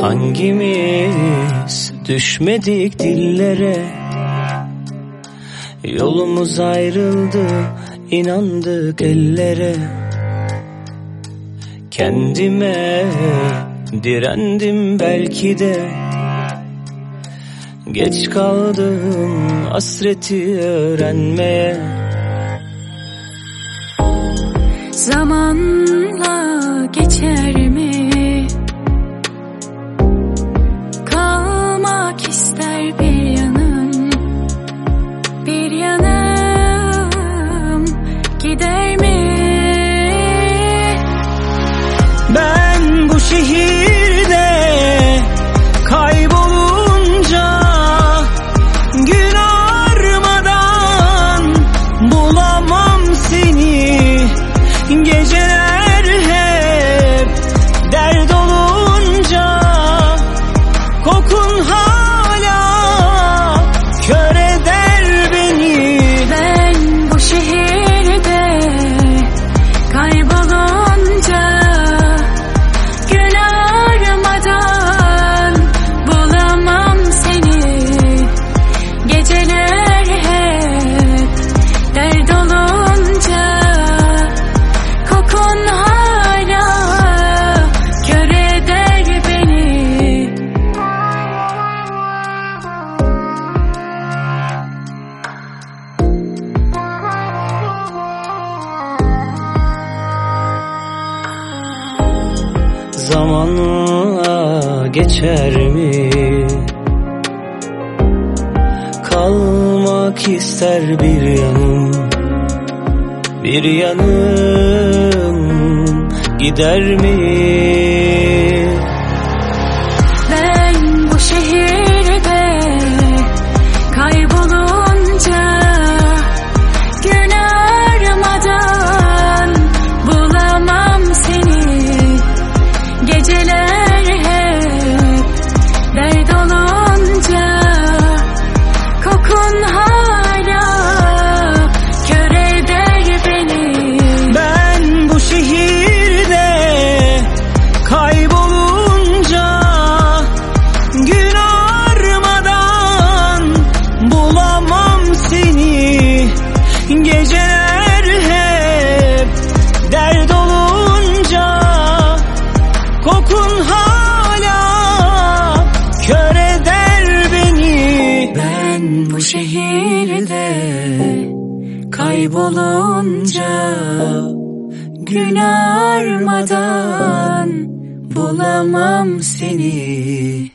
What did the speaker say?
Hangimiz düşmedik dillere? Yolumuz ayrıldı inandık ellere. Kendime direndim belki de. Geç kaldım hasreti öğrenmeye. Zamanla geçer mi? day. zamanla geçer mi? Kalmak ister bir yanım Bir yanım gider mi? bu şehirde kaybolunca gün armadan bulamam seni.